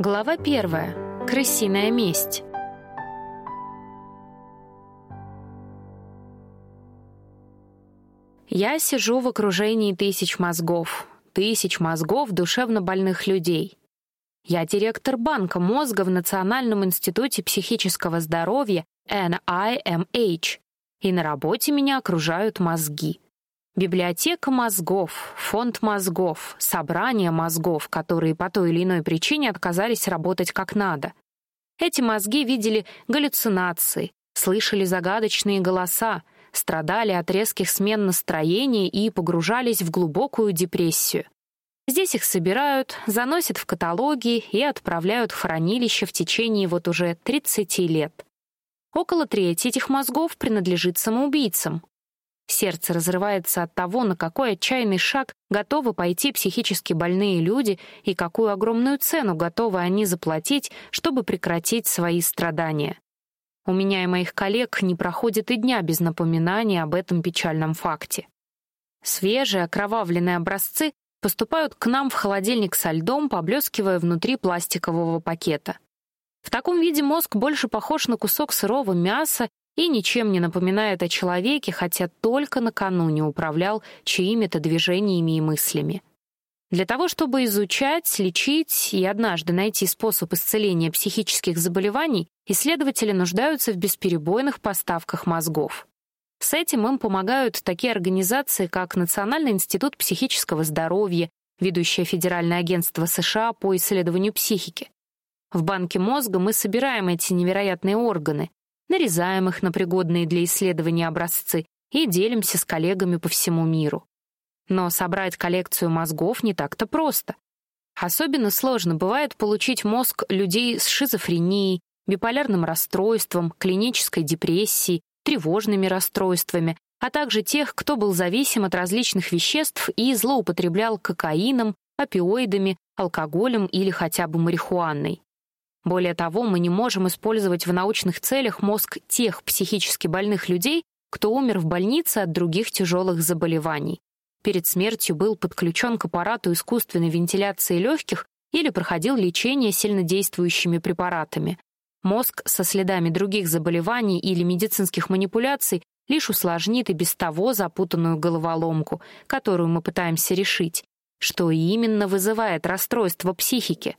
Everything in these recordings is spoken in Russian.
Глава первая. Крысиная месть. Я сижу в окружении тысяч мозгов, тысяч мозгов душевно больных людей. Я директор банка мозга в Национальном институте психического здоровья NIMH, и на работе меня окружают мозги. Библиотека мозгов, фонд мозгов, собрание мозгов, которые по той или иной причине отказались работать как надо. Эти мозги видели галлюцинации, слышали загадочные голоса, страдали от резких смен настроения и погружались в глубокую депрессию. Здесь их собирают, заносят в каталоги и отправляют в хранилище в течение вот уже 30 лет. Около трети этих мозгов принадлежит самоубийцам, Сердце разрывается от того, на какой отчаянный шаг готовы пойти психически больные люди и какую огромную цену готовы они заплатить, чтобы прекратить свои страдания. У меня и моих коллег не проходит и дня без напоминания об этом печальном факте. Свежие, окровавленные образцы поступают к нам в холодильник со льдом, поблескивая внутри пластикового пакета. В таком виде мозг больше похож на кусок сырого мяса и ничем не напоминает о человеке, хотя только накануне управлял чьими-то движениями и мыслями. Для того, чтобы изучать, лечить и однажды найти способ исцеления психических заболеваний, исследователи нуждаются в бесперебойных поставках мозгов. С этим им помогают такие организации, как Национальный институт психического здоровья, ведущее Федеральное агентство США по исследованию психики. В банке мозга мы собираем эти невероятные органы, нарезаем их на пригодные для исследования образцы и делимся с коллегами по всему миру. Но собрать коллекцию мозгов не так-то просто. Особенно сложно бывает получить мозг людей с шизофренией, биполярным расстройством, клинической депрессией, тревожными расстройствами, а также тех, кто был зависим от различных веществ и злоупотреблял кокаином, опиоидами, алкоголем или хотя бы марихуаной. Более того, мы не можем использовать в научных целях мозг тех психически больных людей, кто умер в больнице от других тяжелых заболеваний. Перед смертью был подключен к аппарату искусственной вентиляции легких или проходил лечение сильнодействующими препаратами. Мозг со следами других заболеваний или медицинских манипуляций лишь усложнит и без того запутанную головоломку, которую мы пытаемся решить. Что именно вызывает расстройство психики?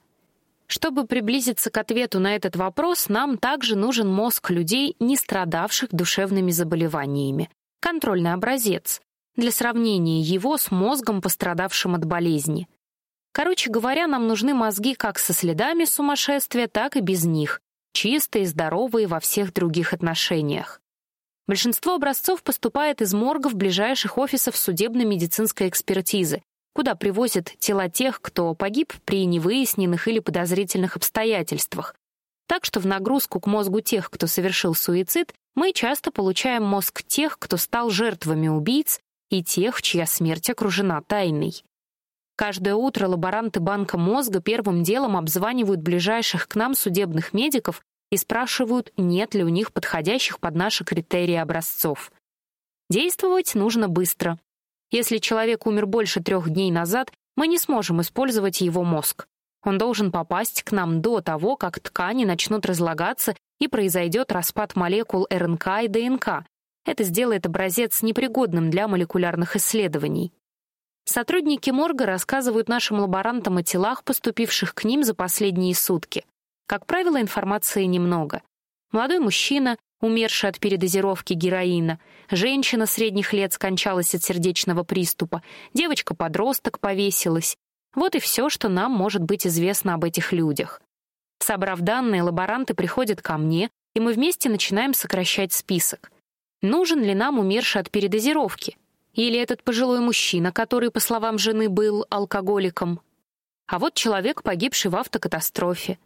Чтобы приблизиться к ответу на этот вопрос, нам также нужен мозг людей, не страдавших душевными заболеваниями. Контрольный образец. Для сравнения его с мозгом, пострадавшим от болезни. Короче говоря, нам нужны мозги как со следами сумасшествия, так и без них, чистые, здоровые во всех других отношениях. Большинство образцов поступает из моргов ближайших офисов судебно-медицинской экспертизы, куда привозят тела тех, кто погиб при невыясненных или подозрительных обстоятельствах. Так что в нагрузку к мозгу тех, кто совершил суицид, мы часто получаем мозг тех, кто стал жертвами убийц, и тех, чья смерть окружена тайной. Каждое утро лаборанты банка мозга первым делом обзванивают ближайших к нам судебных медиков и спрашивают, нет ли у них подходящих под наши критерии образцов. Действовать нужно быстро. Если человек умер больше трех дней назад, мы не сможем использовать его мозг. Он должен попасть к нам до того, как ткани начнут разлагаться и произойдет распад молекул РНК и ДНК. Это сделает образец непригодным для молекулярных исследований. Сотрудники морга рассказывают нашим лаборантам о телах, поступивших к ним за последние сутки. Как правило, информации немного. Молодой мужчина, умерший от передозировки героина, женщина средних лет скончалась от сердечного приступа, девочка-подросток повесилась. Вот и все, что нам может быть известно об этих людях. Собрав данные, лаборанты приходят ко мне, и мы вместе начинаем сокращать список. Нужен ли нам умерший от передозировки? Или этот пожилой мужчина, который, по словам жены, был алкоголиком? А вот человек, погибший в автокатастрофе.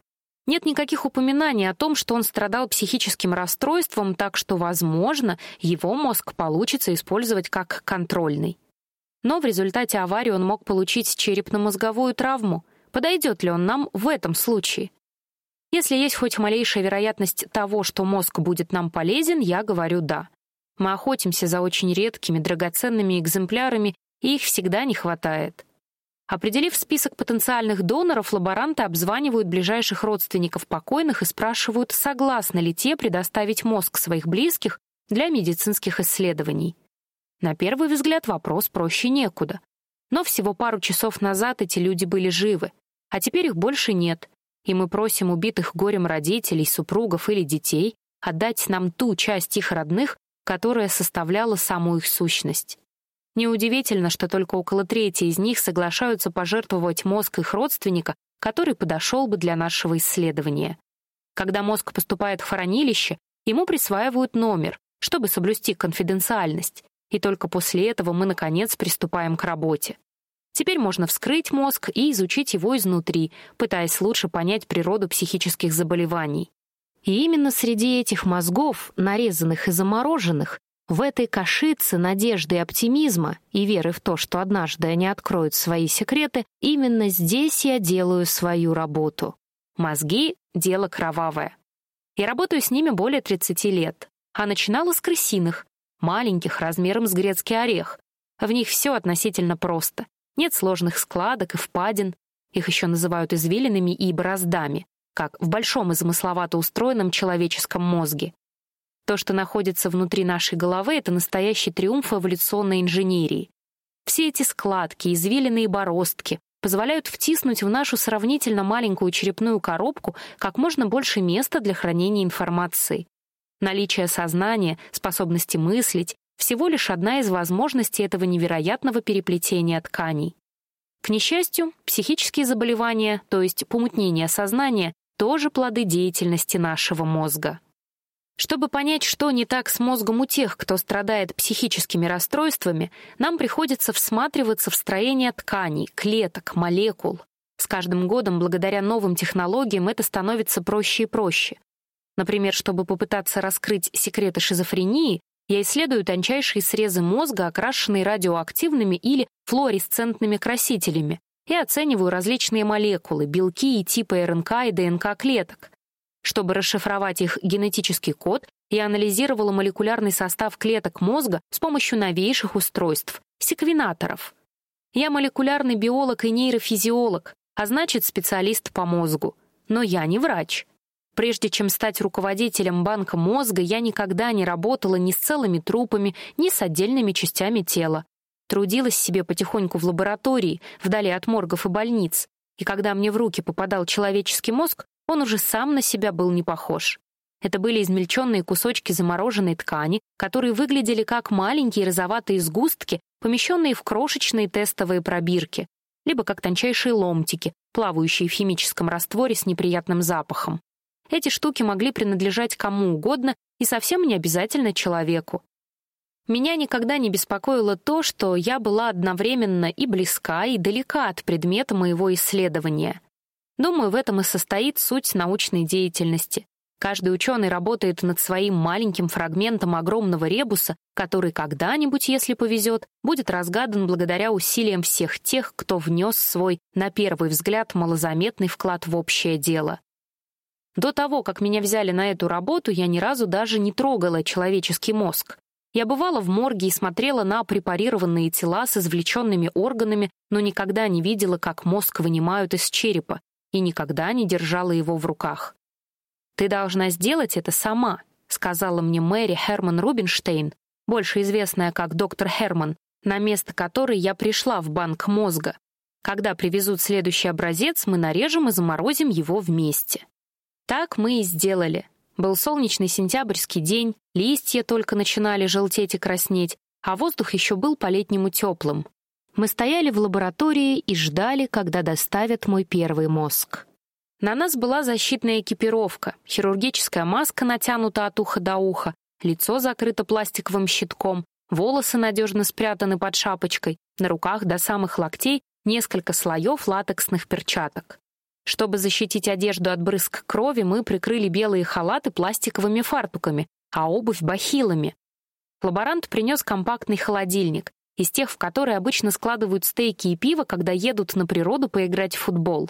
Нет никаких упоминаний о том, что он страдал психическим расстройством, так что, возможно, его мозг получится использовать как контрольный. Но в результате аварии он мог получить черепно-мозговую травму. Подойдет ли он нам в этом случае? Если есть хоть малейшая вероятность того, что мозг будет нам полезен, я говорю «да». Мы охотимся за очень редкими, драгоценными экземплярами, и их всегда не хватает. Определив список потенциальных доноров, лаборанты обзванивают ближайших родственников покойных и спрашивают, согласны ли те предоставить мозг своих близких для медицинских исследований. На первый взгляд вопрос проще некуда. Но всего пару часов назад эти люди были живы, а теперь их больше нет, и мы просим убитых горем родителей, супругов или детей отдать нам ту часть их родных, которая составляла саму их сущность. Неудивительно, что только около трети из них соглашаются пожертвовать мозг их родственника, который подошел бы для нашего исследования. Когда мозг поступает в хранилище, ему присваивают номер, чтобы соблюсти конфиденциальность, и только после этого мы, наконец, приступаем к работе. Теперь можно вскрыть мозг и изучить его изнутри, пытаясь лучше понять природу психических заболеваний. И именно среди этих мозгов, нарезанных и замороженных, в этой кашице надежды и оптимизма и веры в то, что однажды они откроют свои секреты, именно здесь я делаю свою работу. Мозги — дело кровавое. Я работаю с ними более 30 лет, а начинала с крысиных, маленьких, размером с грецкий орех. В них все относительно просто. Нет сложных складок и впадин. Их еще называют извилинами и бороздами, как в большом и замысловато устроенном человеческом мозге. То, что находится внутри нашей головы, это настоящий триумф эволюционной инженерии. Все эти складки, извилины и бороздки позволяют втиснуть в нашу сравнительно маленькую черепную коробку как можно больше места для хранения информации. Наличие сознания, способности мыслить — всего лишь одна из возможностей этого невероятного переплетения тканей. К несчастью, психические заболевания, то есть помутнение сознания, тоже плоды деятельности нашего мозга. Чтобы понять, что не так с мозгом у тех, кто страдает психическими расстройствами, нам приходится всматриваться в строение тканей, клеток, молекул. С каждым годом, благодаря новым технологиям, это становится проще и проще. Например, чтобы попытаться раскрыть секреты шизофрении, я исследую тончайшие срезы мозга, окрашенные радиоактивными или флуоресцентными красителями, и оцениваю различные молекулы, белки и типы РНК и ДНК клеток. Чтобы расшифровать их генетический код, я анализировала молекулярный состав клеток мозга с помощью новейших устройств — секвенаторов. Я молекулярный биолог и нейрофизиолог, а значит, специалист по мозгу. Но я не врач. Прежде чем стать руководителем банка мозга, я никогда не работала ни с целыми трупами, ни с отдельными частями тела. Трудилась себе потихоньку в лаборатории, вдали от моргов и больниц. И когда мне в руки попадал человеческий мозг, он уже сам на себя был не похож. Это были измельченные кусочки замороженной ткани, которые выглядели как маленькие розоватые сгустки, помещенные в крошечные тестовые пробирки, либо как тончайшие ломтики, плавающие в химическом растворе с неприятным запахом. Эти штуки могли принадлежать кому угодно и совсем не обязательно человеку. Меня никогда не беспокоило то, что я была одновременно и близка, и далека от предмета моего исследования. Думаю, в этом и состоит суть научной деятельности. Каждый ученый работает над своим маленьким фрагментом огромного ребуса, который когда-нибудь, если повезет, будет разгадан благодаря усилиям всех тех, кто внес свой, на первый взгляд, малозаметный вклад в общее дело. До того, как меня взяли на эту работу, я ни разу даже не трогала человеческий мозг. Я бывала в морге и смотрела на препарированные тела с извлеченными органами, но никогда не видела, как мозг вынимают из черепа, и никогда не держала его в руках. «Ты должна сделать это сама», — сказала мне Мэри Херман Рубинштейн, больше известная как доктор Херман, на место которой я пришла в банк мозга. Когда привезут следующий образец, мы нарежем и заморозим его вместе. Так мы и сделали. Был солнечный сентябрьский день, листья только начинали желтеть и краснеть, а воздух еще был по-летнему теплым. Мы стояли в лаборатории и ждали, когда доставят мой первый мозг. На нас была защитная экипировка, хирургическая маска натянута от уха до уха, лицо закрыто пластиковым щитком, волосы надежно спрятаны под шапочкой, на руках до самых локтей несколько слоев латексных перчаток. Чтобы защитить одежду от брызг крови, мы прикрыли белые халаты пластиковыми фартуками, а обувь — бахилами. Лаборант принес компактный холодильник из тех, в которые обычно складывают стейки и пиво, когда едут на природу поиграть в футбол.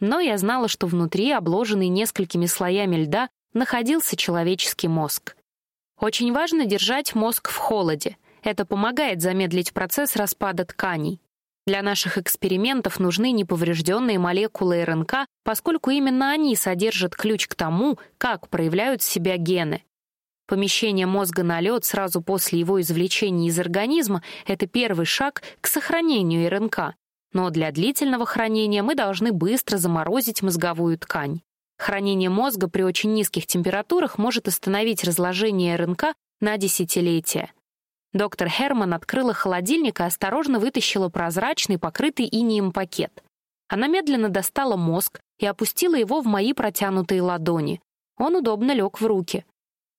Но я знала, что внутри, обложенный несколькими слоями льда, находился человеческий мозг. Очень важно держать мозг в холоде. Это помогает замедлить процесс распада тканей. Для наших экспериментов нужны неповрежденные молекулы РНК, поскольку именно они содержат ключ к тому, как проявляют себя гены. Помещение мозга на лед сразу после его извлечения из организма — это первый шаг к сохранению РНК. Но для длительного хранения мы должны быстро заморозить мозговую ткань. Хранение мозга при очень низких температурах может остановить разложение РНК на десятилетия. Доктор Херман открыла холодильник и осторожно вытащила прозрачный, покрытый инием пакет. Она медленно достала мозг и опустила его в мои протянутые ладони. Он удобно лег в руки.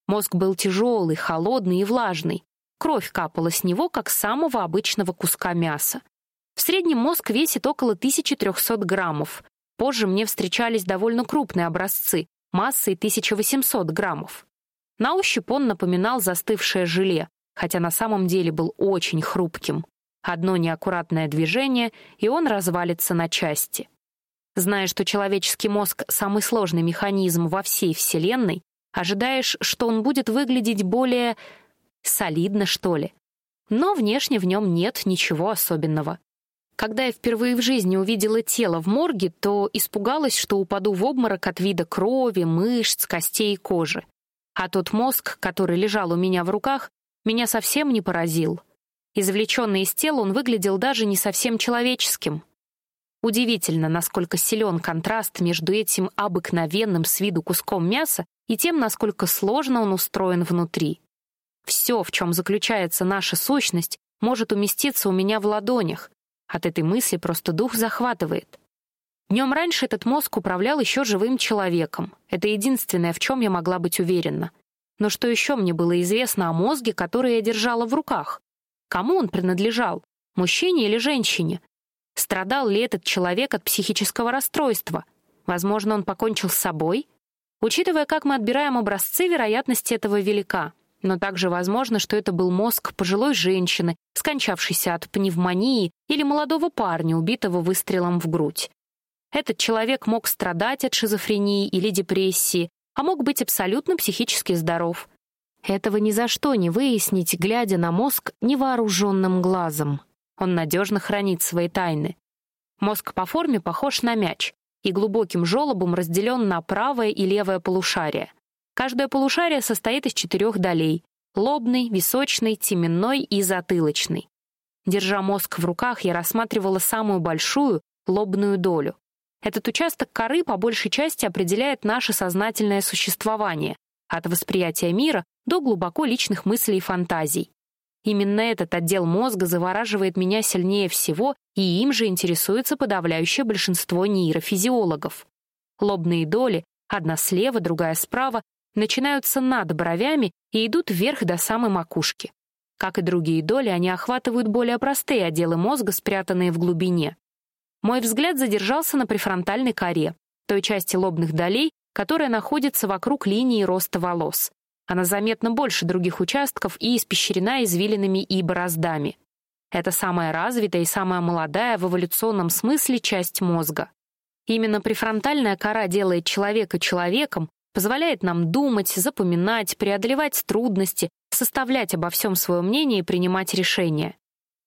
Мозг был тяжелый, холодный и влажный. Кровь капала с него, как с самого обычного куска мяса. В среднем мозг весит около 1300 граммов. Позже мне встречались довольно крупные образцы, массой 1800 граммов. На ощупь он напоминал застывшее желе, хотя на самом деле был очень хрупким. Одно неаккуратное движение, и он развалится на части. Зная, что человеческий мозг — самый сложный механизм во всей Вселенной, ожидаешь, что он будет выглядеть более... солидно, что ли. Но внешне в нем нет ничего особенного. Когда я впервые в жизни увидела тело в морге, то испугалась, что упаду в обморок от вида крови, мышц, костей и кожи. А тот мозг, который лежал у меня в руках, меня совсем не поразил. Извлеченный из тела он выглядел даже не совсем человеческим. Удивительно, насколько силен контраст между этим обыкновенным с виду куском мяса и тем, насколько сложно он устроен внутри. Все, в чем заключается наша сущность, может уместиться у меня в ладонях. От этой мысли просто дух захватывает. Днем раньше этот мозг управлял еще живым человеком. Это единственное, в чем я могла быть уверена. Но что еще мне было известно о мозге, который я держала в руках? Кому он принадлежал? Мужчине или женщине? Страдал ли этот человек от психического расстройства? Возможно, он покончил с собой? Учитывая, как мы отбираем образцы, вероятность этого велика. Но также возможно, что это был мозг пожилой женщины, скончавшейся от пневмонии, или молодого парня, убитого выстрелом в грудь. Этот человек мог страдать от шизофрении или депрессии, а мог быть абсолютно психически здоров. Этого ни за что не выяснить, глядя на мозг невооруженным глазом. Он надежно хранит свои тайны. Мозг по форме похож на мяч и глубоким желобом разделен на правое и левое полушарие. Каждое полушарие состоит из четырех долей — лобный, височный, теменной и затылочный. Держа мозг в руках, я рассматривала самую большую — лобную долю. Этот участок коры по большей части определяет наше сознательное существование, от восприятия мира до глубоко личных мыслей и фантазий. Именно этот отдел мозга завораживает меня сильнее всего, и им же интересуется подавляющее большинство нейрофизиологов. Лобные доли, одна слева, другая справа, начинаются над бровями и идут вверх до самой макушки. Как и другие доли, они охватывают более простые отделы мозга, спрятанные в глубине. Мой взгляд задержался на префронтальной коре, той части лобных долей, которая находится вокруг линии роста волос. Она заметно больше других участков и испещрена извилинами и бороздами. Это самая развитая и самая молодая в эволюционном смысле часть мозга. Именно префронтальная кора делает человека человеком, позволяет нам думать, запоминать, преодолевать трудности, составлять обо всем свое мнение и принимать решения.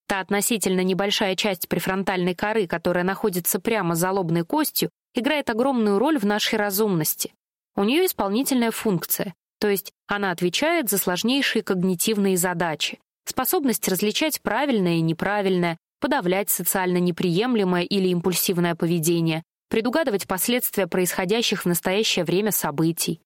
Та относительно небольшая часть префронтальной коры, которая находится прямо за лобной костью, играет огромную роль в нашей разумности. У нее исполнительная функция, то есть она отвечает за сложнейшие когнитивные задачи, способность различать правильное и неправильное, подавлять социально неприемлемое или импульсивное поведение, предугадывать последствия происходящих в настоящее время событий.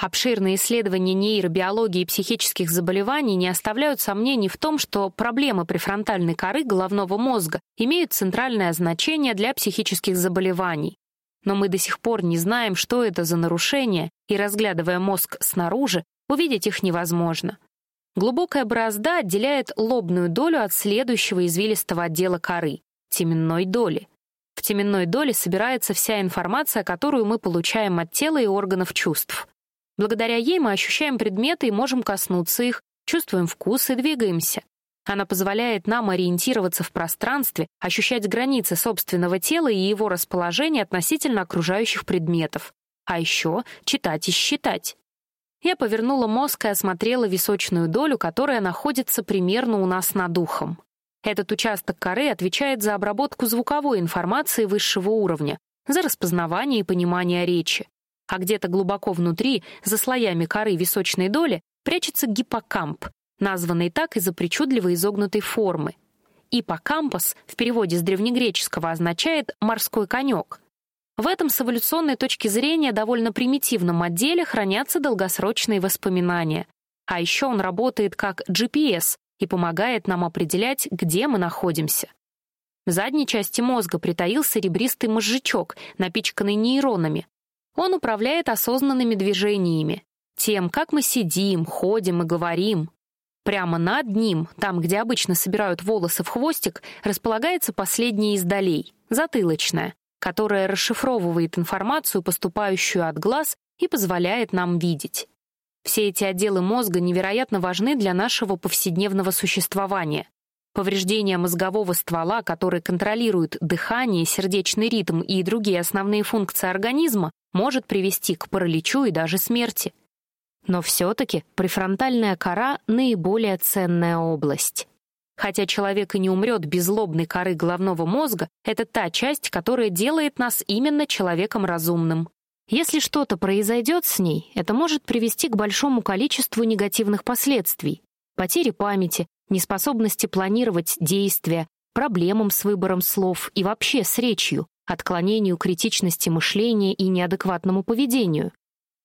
Обширные исследования нейробиологии и психических заболеваний не оставляют сомнений в том, что проблемы префронтальной коры головного мозга имеют центральное значение для психических заболеваний. Но мы до сих пор не знаем, что это за нарушения, и, разглядывая мозг снаружи, увидеть их невозможно. Глубокая борозда отделяет лобную долю от следующего извилистого отдела коры — теменной доли. В теменной доле собирается вся информация, которую мы получаем от тела и органов чувств. Благодаря ей мы ощущаем предметы и можем коснуться их, чувствуем вкус и двигаемся. Она позволяет нам ориентироваться в пространстве, ощущать границы собственного тела и его расположение относительно окружающих предметов. А еще читать и считать. Я повернула мозг и осмотрела височную долю, которая находится примерно у нас над ухом. Этот участок коры отвечает за обработку звуковой информации высшего уровня, за распознавание и понимание речи. А где-то глубоко внутри, за слоями коры височной доли, прячется гиппокамп, названный так из-за причудливо изогнутой формы. Иппокампос в переводе с древнегреческого означает «морской конек». В этом с эволюционной точки зрения довольно примитивном отделе хранятся долгосрочные воспоминания. А еще он работает как GPS и помогает нам определять, где мы находимся. В задней части мозга притаился ребристый мозжечок, напичканный нейронами. Он управляет осознанными движениями, тем, как мы сидим, ходим и говорим. Прямо над ним, там, где обычно собирают волосы в хвостик, располагается последняя из долей — затылочная, которая расшифровывает информацию, поступающую от глаз, и позволяет нам видеть. Все эти отделы мозга невероятно важны для нашего повседневного существования. Повреждение мозгового ствола, который контролирует дыхание, сердечный ритм и другие основные функции организма, может привести к параличу и даже смерти. Но все-таки префронтальная кора — наиболее ценная область. Хотя человек и не умрет без лобной коры головного мозга, это та часть, которая делает нас именно человеком разумным. Если что-то произойдет с ней, это может привести к большому количеству негативных последствий. Потери памяти, неспособности планировать действия, проблемам с выбором слов и вообще с речью, отклонению критичности мышления и неадекватному поведению.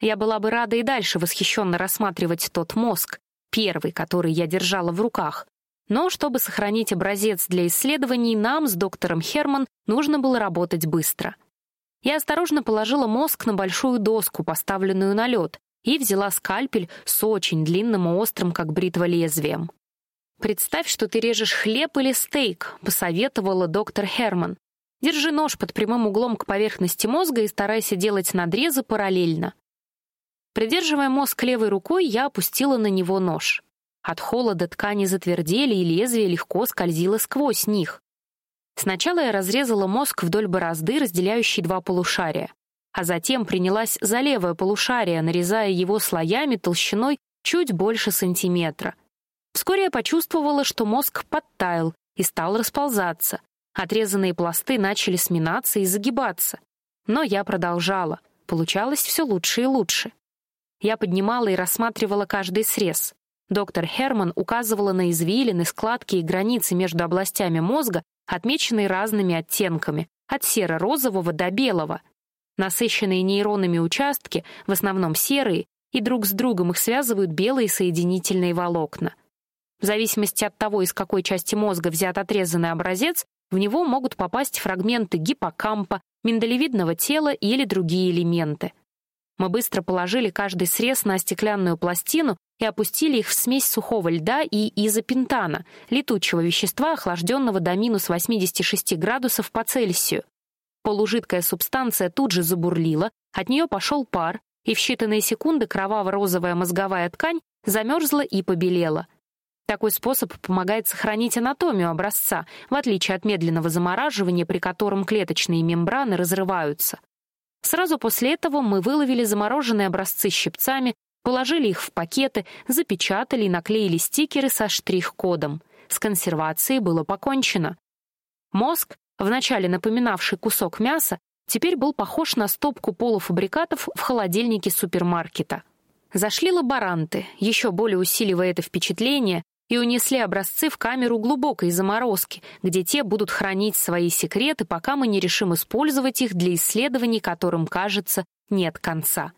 Я была бы рада и дальше восхищенно рассматривать тот мозг, первый, который я держала в руках. Но чтобы сохранить образец для исследований, нам с доктором Херман нужно было работать быстро. Я осторожно положила мозг на большую доску, поставленную на лед, и взяла скальпель с очень длинным и острым, как бритва, лезвием. «Представь, что ты режешь хлеб или стейк», — посоветовала доктор Херман. «Держи нож под прямым углом к поверхности мозга и старайся делать надрезы параллельно. Придерживая мозг левой рукой, я опустила на него нож. От холода ткани затвердели, и лезвие легко скользило сквозь них. Сначала я разрезала мозг вдоль борозды, разделяющей два полушария, а затем принялась за левое полушарие, нарезая его слоями толщиной чуть больше сантиметра. Вскоре я почувствовала, что мозг подтаял и стал расползаться. Отрезанные пласты начали сминаться и загибаться. Но я продолжала. Получалось все лучше и лучше. Я поднимала и рассматривала каждый срез. Доктор Херман указывала на извилины, складки и границы между областями мозга, отмеченные разными оттенками, от серо-розового до белого. Насыщенные нейронами участки, в основном серые, и друг с другом их связывают белые соединительные волокна. В зависимости от того, из какой части мозга взят отрезанный образец, в него могут попасть фрагменты гиппокампа, миндалевидного тела или другие элементы. Мы быстро положили каждый срез на стеклянную пластину и опустили их в смесь сухого льда и изопентана, летучего вещества, охлажденного до минус 86 градусов по Цельсию. Полужидкая субстанция тут же забурлила, от нее пошел пар, и в считанные секунды кроваво-розовая мозговая ткань замерзла и побелела. Такой способ помогает сохранить анатомию образца, в отличие от медленного замораживания, при котором клеточные мембраны разрываются. Сразу после этого мы выловили замороженные образцы щипцами, положили их в пакеты, запечатали и наклеили стикеры со штрих-кодом. С консервацией было покончено. Мозг, вначале напоминавший кусок мяса, теперь был похож на стопку полуфабрикатов в холодильнике супермаркета. Зашли лаборанты, еще более усиливая это впечатление, и унесли образцы в камеру глубокой заморозки, где те будут хранить свои секреты, пока мы не решим использовать их для исследований, которым, кажется, нет конца.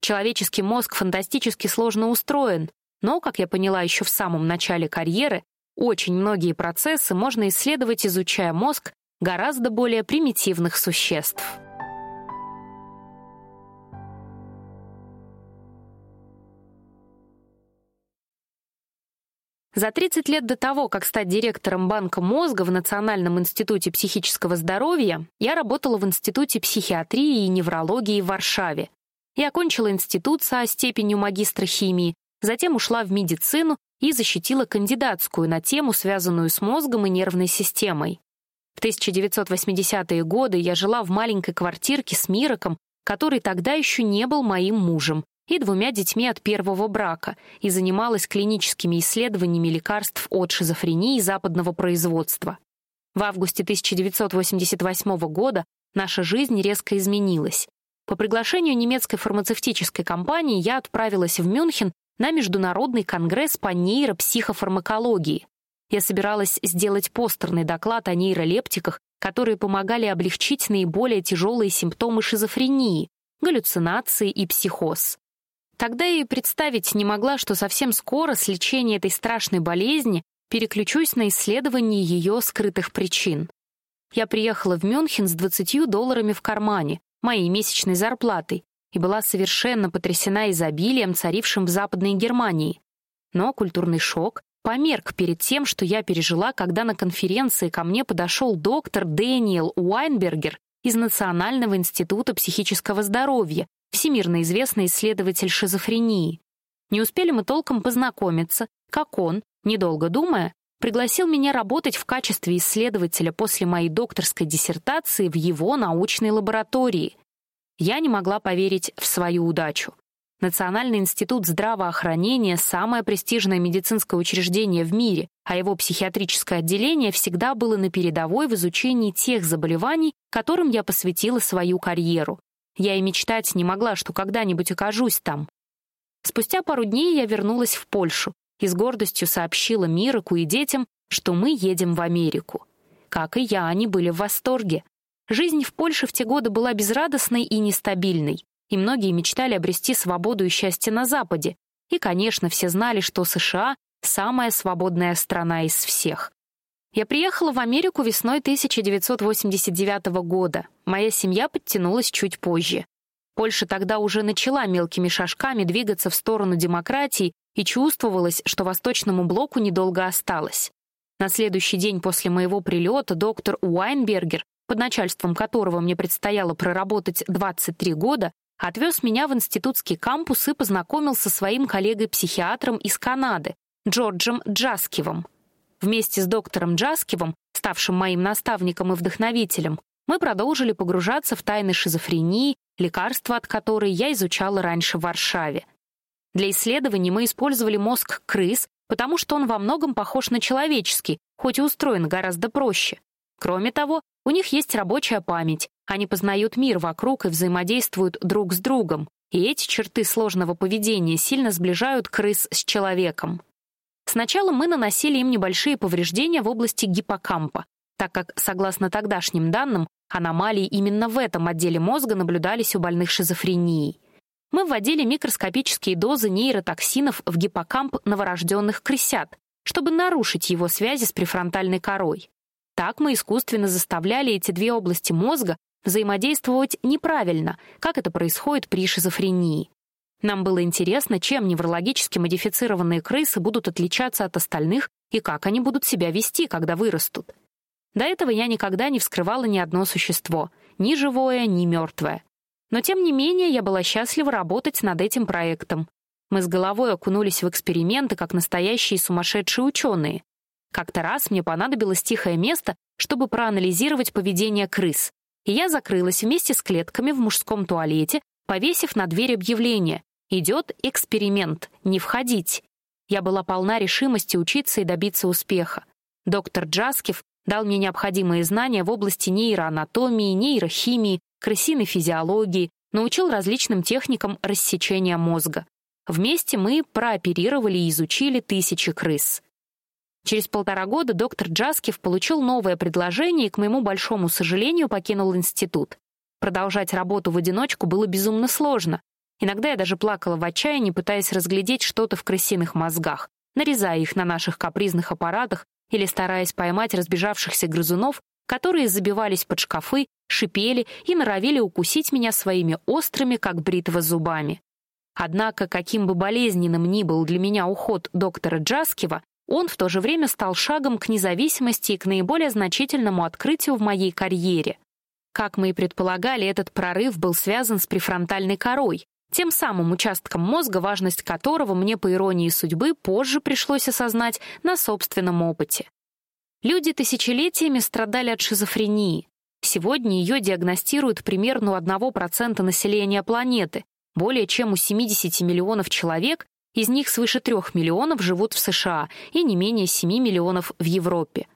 Человеческий мозг фантастически сложно устроен, но, как я поняла еще в самом начале карьеры, очень многие процессы можно исследовать, изучая мозг гораздо более примитивных существ. За 30 лет до того, как стать директором Банка мозга в Национальном институте психического здоровья, я работала в Институте психиатрии и неврологии в Варшаве. Я окончила институт со степенью магистра химии, затем ушла в медицину и защитила кандидатскую на тему, связанную с мозгом и нервной системой. В 1980-е годы я жила в маленькой квартирке с Мироком, который тогда еще не был моим мужем, и двумя детьми от первого брака и занималась клиническими исследованиями лекарств от шизофрении западного производства. В августе 1988 года наша жизнь резко изменилась. По приглашению немецкой фармацевтической компании я отправилась в Мюнхен на Международный конгресс по нейропсихофармакологии. Я собиралась сделать постерный доклад о нейролептиках, которые помогали облегчить наиболее тяжелые симптомы шизофрении, галлюцинации и психоз. Тогда я и представить не могла, что совсем скоро с лечения этой страшной болезни переключусь на исследование ее скрытых причин. Я приехала в Мюнхен с 20 долларами в кармане, моей месячной зарплатой, и была совершенно потрясена изобилием, царившим в Западной Германии. Но культурный шок померк перед тем, что я пережила, когда на конференции ко мне подошел доктор Дэниел Уайнбергер из Национального института психического здоровья, всемирно известный исследователь шизофрении. Не успели мы толком познакомиться, как он, недолго думая, пригласил меня работать в качестве исследователя после моей докторской диссертации в его научной лаборатории. Я не могла поверить в свою удачу. Национальный институт здравоохранения — самое престижное медицинское учреждение в мире, а его психиатрическое отделение всегда было на передовой в изучении тех заболеваний, которым я посвятила свою карьеру. Я и мечтать не могла, что когда-нибудь окажусь там. Спустя пару дней я вернулась в Польшу и с гордостью сообщила Мироку и детям, что мы едем в Америку. Как и я, они были в восторге. Жизнь в Польше в те годы была безрадостной и нестабильной, и многие мечтали обрести свободу и счастье на Западе. И, конечно, все знали, что США — самая свободная страна из всех. Я приехала в Америку весной 1989 года. Моя семья подтянулась чуть позже. Польша тогда уже начала мелкими шажками двигаться в сторону демократии, и чувствовалось, что Восточному блоку недолго осталось. На следующий день после моего прилета доктор Уайнбергер под начальством которого мне предстояло проработать 23 года, отвез меня в институтский кампус и познакомил со своим коллегой-психиатром из Канады, Джорджем Джаскивом. Вместе с доктором Джаскивом, ставшим моим наставником и вдохновителем, мы продолжили погружаться в тайны шизофрении, лекарства от которой я изучала раньше в Варшаве. Для исследований мы использовали мозг крыс, потому что он во многом похож на человеческий, хоть и устроен гораздо проще. Кроме того, у них есть рабочая память, они познают мир вокруг и взаимодействуют друг с другом, и эти черты сложного поведения сильно сближают крыс с человеком. Сначала мы наносили им небольшие повреждения в области гиппокампа, так как, согласно тогдашним данным, аномалии именно в этом отделе мозга наблюдались у больных шизофренией. Мы вводили микроскопические дозы нейротоксинов в гиппокамп новорожденных крысят, чтобы нарушить его связи с префронтальной корой. Так мы искусственно заставляли эти две области мозга взаимодействовать неправильно, как это происходит при шизофрении. Нам было интересно, чем неврологически модифицированные крысы будут отличаться от остальных и как они будут себя вести, когда вырастут. До этого я никогда не вскрывала ни одно существо, ни живое, ни мертвое. Но тем не менее я была счастлива работать над этим проектом. Мы с головой окунулись в эксперименты, как настоящие сумасшедшие ученые, как-то раз мне понадобилось тихое место, чтобы проанализировать поведение крыс, и я закрылась вместе с клетками в мужском туалете, повесив на дверь объявление «Идет эксперимент, не входить». Я была полна решимости учиться и добиться успеха. Доктор Джаскив дал мне необходимые знания в области нейроанатомии, нейрохимии, крысиной физиологии, научил различным техникам рассечения мозга. Вместе мы прооперировали и изучили тысячи крыс. Через полтора года доктор Джаскив получил новое предложение и, к моему большому сожалению, покинул институт. Продолжать работу в одиночку было безумно сложно. Иногда я даже плакала в отчаянии, пытаясь разглядеть что-то в крысиных мозгах, нарезая их на наших капризных аппаратах или стараясь поймать разбежавшихся грызунов, которые забивались под шкафы, шипели и норовили укусить меня своими острыми, как бритва, зубами. Однако, каким бы болезненным ни был для меня уход доктора Джаскива, он в то же время стал шагом к независимости и к наиболее значительному открытию в моей карьере. Как мы и предполагали, этот прорыв был связан с префронтальной корой, тем самым участком мозга, важность которого мне, по иронии судьбы, позже пришлось осознать на собственном опыте. Люди тысячелетиями страдали от шизофрении. Сегодня ее диагностируют примерно у 1% населения планеты, Более чем у 70 миллионов человек, из них свыше 3 миллионов живут в США и не менее 7 миллионов в Европе.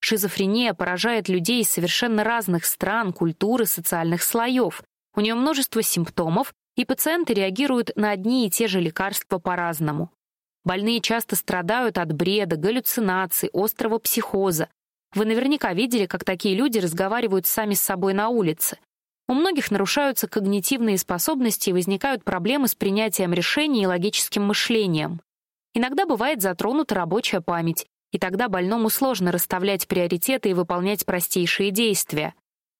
Шизофрения поражает людей из совершенно разных стран, культур и социальных слоев. У нее множество симптомов, и пациенты реагируют на одни и те же лекарства по-разному. Больные часто страдают от бреда, галлюцинаций, острого психоза. Вы наверняка видели, как такие люди разговаривают сами с собой на улице. У многих нарушаются когнитивные способности и возникают проблемы с принятием решений и логическим мышлением. Иногда бывает затронута рабочая память, и тогда больному сложно расставлять приоритеты и выполнять простейшие действия.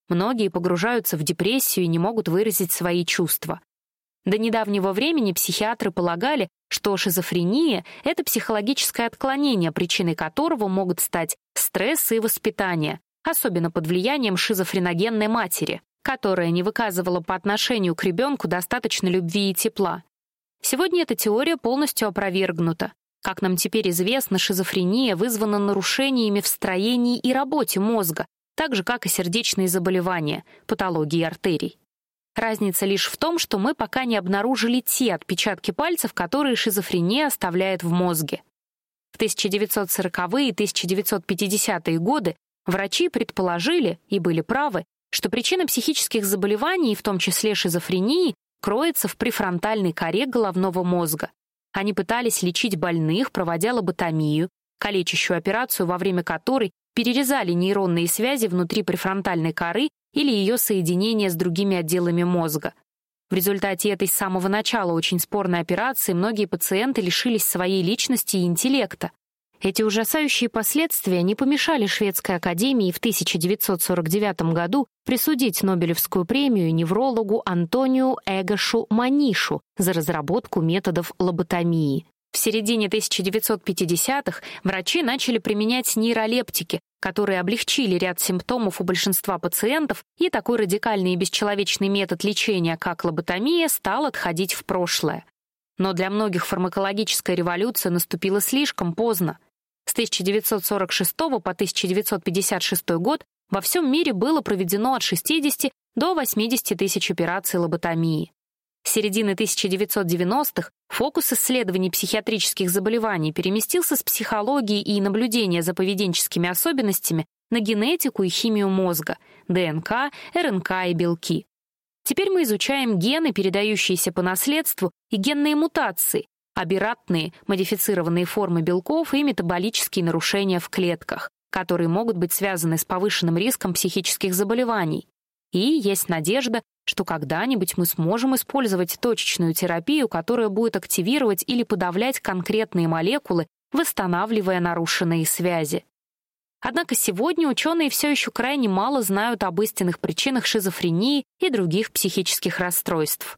Многие погружаются в депрессию и не могут выразить свои чувства. До недавнего времени психиатры полагали, что шизофрения — это психологическое отклонение, причиной которого могут стать стресс и воспитание, особенно под влиянием шизофреногенной матери, которая не выказывала по отношению к ребенку достаточно любви и тепла. Сегодня эта теория полностью опровергнута. Как нам теперь известно, шизофрения вызвана нарушениями в строении и работе мозга, так же, как и сердечные заболевания, патологии артерий. Разница лишь в том, что мы пока не обнаружили те отпечатки пальцев, которые шизофрения оставляет в мозге. В 1940-е и 1950-е годы врачи предположили, и были правы, что причина психических заболеваний, в том числе шизофрении, кроется в префронтальной коре головного мозга. Они пытались лечить больных, проводя лоботомию, калечащую операцию, во время которой перерезали нейронные связи внутри префронтальной коры или ее соединение с другими отделами мозга. В результате этой с самого начала очень спорной операции многие пациенты лишились своей личности и интеллекта. Эти ужасающие последствия не помешали Шведской академии в 1949 году присудить Нобелевскую премию неврологу Антонио Эгошу Манишу за разработку методов лоботомии. В середине 1950-х врачи начали применять нейролептики, которые облегчили ряд симптомов у большинства пациентов, и такой радикальный и бесчеловечный метод лечения, как лоботомия, стал отходить в прошлое. Но для многих фармакологическая революция наступила слишком поздно. С 1946 по 1956 год во всем мире было проведено от 60 до 80 тысяч операций лоботомии. С середины 1990-х фокус исследований психиатрических заболеваний переместился с психологии и наблюдения за поведенческими особенностями на генетику и химию мозга, ДНК, РНК и белки. Теперь мы изучаем гены, передающиеся по наследству, и генные мутации, аберратные, модифицированные формы белков и метаболические нарушения в клетках, которые могут быть связаны с повышенным риском психических заболеваний. И есть надежда, что когда-нибудь мы сможем использовать точечную терапию, которая будет активировать или подавлять конкретные молекулы, восстанавливая нарушенные связи. Однако сегодня ученые все еще крайне мало знают об истинных причинах шизофрении и других психических расстройств.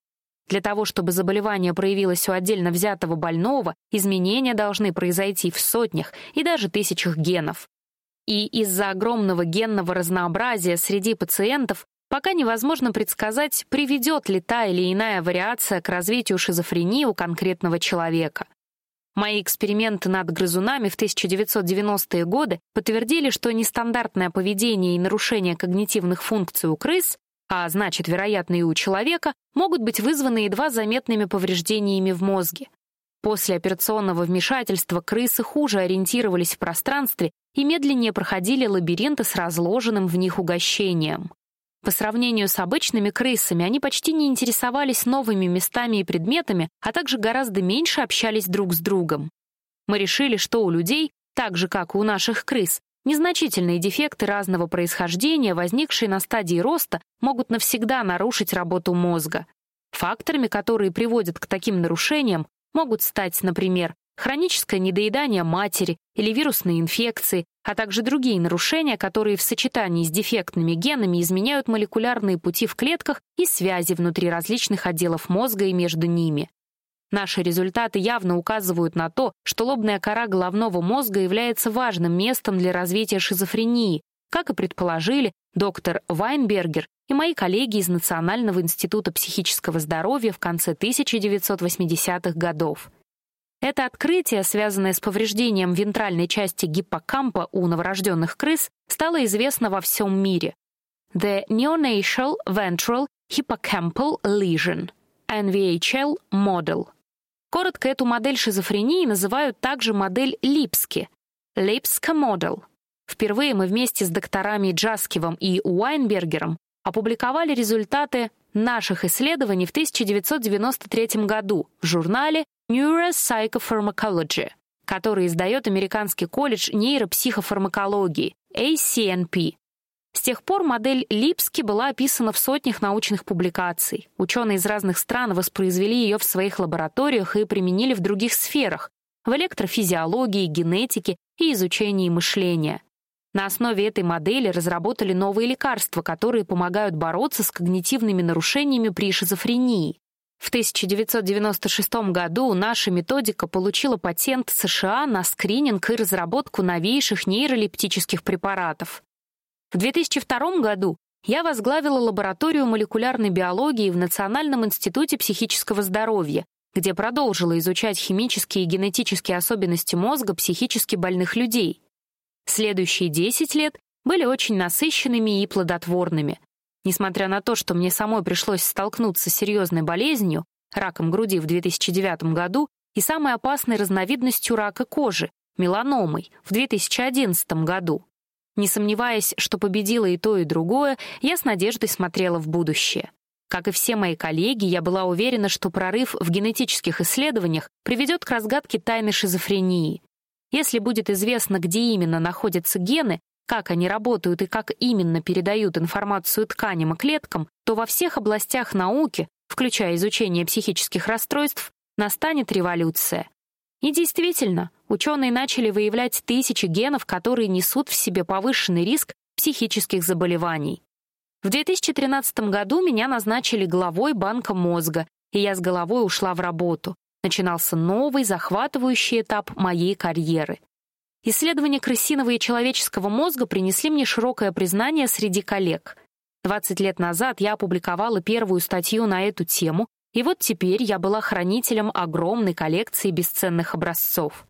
Для того, чтобы заболевание проявилось у отдельно взятого больного, изменения должны произойти в сотнях и даже тысячах генов. И из-за огромного генного разнообразия среди пациентов пока невозможно предсказать, приведет ли та или иная вариация к развитию шизофрении у конкретного человека. Мои эксперименты над грызунами в 1990-е годы подтвердили, что нестандартное поведение и нарушение когнитивных функций у крыс а значит, вероятно, и у человека, могут быть вызваны едва заметными повреждениями в мозге. После операционного вмешательства крысы хуже ориентировались в пространстве и медленнее проходили лабиринты с разложенным в них угощением. По сравнению с обычными крысами, они почти не интересовались новыми местами и предметами, а также гораздо меньше общались друг с другом. Мы решили, что у людей, так же как и у наших крыс, Незначительные дефекты разного происхождения, возникшие на стадии роста, могут навсегда нарушить работу мозга. Факторами, которые приводят к таким нарушениям, могут стать, например, хроническое недоедание матери или вирусные инфекции, а также другие нарушения, которые в сочетании с дефектными генами изменяют молекулярные пути в клетках и связи внутри различных отделов мозга и между ними. Наши результаты явно указывают на то, что лобная кора головного мозга является важным местом для развития шизофрении, как и предположили доктор Вайнбергер и мои коллеги из Национального института психического здоровья в конце 1980-х годов. Это открытие, связанное с повреждением вентральной части гиппокампа у новорожденных крыс, стало известно во всем мире. The Neonatal Ventral Hippocampal Lesion — NVHL Model. Коротко эту модель шизофрении называют также модель Липски — Lipska Model. Впервые мы вместе с докторами Джаскивом и Уайнбергером опубликовали результаты наших исследований в 1993 году в журнале Neuropsychopharmacology, который издает Американский колледж нейропсихофармакологии, ACNP. С тех пор модель Липски была описана в сотнях научных публикаций. Ученые из разных стран воспроизвели ее в своих лабораториях и применили в других сферах — в электрофизиологии, генетике и изучении мышления. На основе этой модели разработали новые лекарства, которые помогают бороться с когнитивными нарушениями при шизофрении. В 1996 году наша методика получила патент США на скрининг и разработку новейших нейролептических препаратов. В 2002 году я возглавила лабораторию молекулярной биологии в Национальном институте психического здоровья, где продолжила изучать химические и генетические особенности мозга психически больных людей. Следующие 10 лет были очень насыщенными и плодотворными. Несмотря на то, что мне самой пришлось столкнуться с серьезной болезнью, раком груди в 2009 году и самой опасной разновидностью рака кожи — меланомой в 2011 году. Не сомневаясь, что победило и то, и другое, я с надеждой смотрела в будущее. Как и все мои коллеги, я была уверена, что прорыв в генетических исследованиях приведет к разгадке тайны шизофрении. Если будет известно, где именно находятся гены, как они работают и как именно передают информацию тканям и клеткам, то во всех областях науки, включая изучение психических расстройств, настанет революция. И действительно, ученые начали выявлять тысячи генов, которые несут в себе повышенный риск психических заболеваний. В 2013 году меня назначили главой банка мозга, и я с головой ушла в работу. Начинался новый, захватывающий этап моей карьеры. Исследования крысиного и человеческого мозга принесли мне широкое признание среди коллег. 20 лет назад я опубликовала первую статью на эту тему, и вот теперь я была хранителем огромной коллекции бесценных образцов.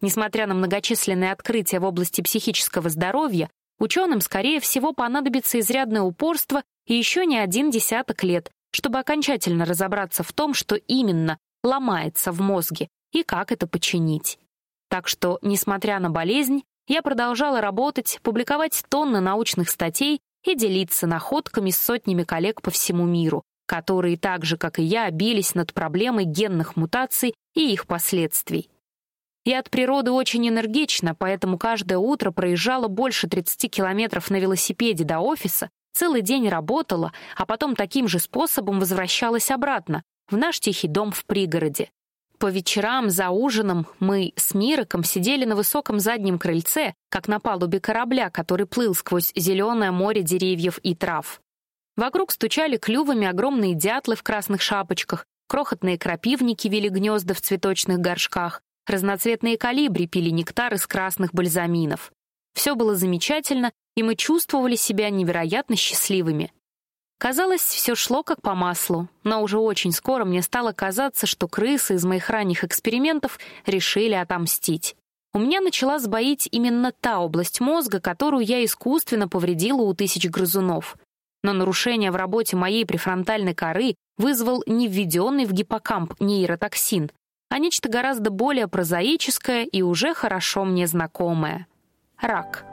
Несмотря на многочисленные открытия в области психического здоровья, ученым, скорее всего, понадобится изрядное упорство и еще не один десяток лет, чтобы окончательно разобраться в том, что именно ломается в мозге и как это починить. Так что, несмотря на болезнь, я продолжала работать, публиковать тонны научных статей и делиться находками с сотнями коллег по всему миру, которые так же, как и я, бились над проблемой генных мутаций и их последствий. Я от природы очень энергична, поэтому каждое утро проезжала больше 30 километров на велосипеде до офиса, целый день работала, а потом таким же способом возвращалась обратно, в наш тихий дом в пригороде. По вечерам за ужином мы с Мироком сидели на высоком заднем крыльце, как на палубе корабля, который плыл сквозь зеленое море деревьев и трав. Вокруг стучали клювами огромные дятлы в красных шапочках, крохотные крапивники вели гнезда в цветочных горшках, разноцветные калибри пили нектар из красных бальзаминов. Все было замечательно, и мы чувствовали себя невероятно счастливыми. Казалось, все шло как по маслу, но уже очень скоро мне стало казаться, что крысы из моих ранних экспериментов решили отомстить. У меня начала сбоить именно та область мозга, которую я искусственно повредила у тысяч грызунов. Но нарушение в работе моей префронтальной коры вызвал не введенный в гиппокамп нейротоксин, а нечто гораздо более прозаическое и уже хорошо мне знакомое — рак.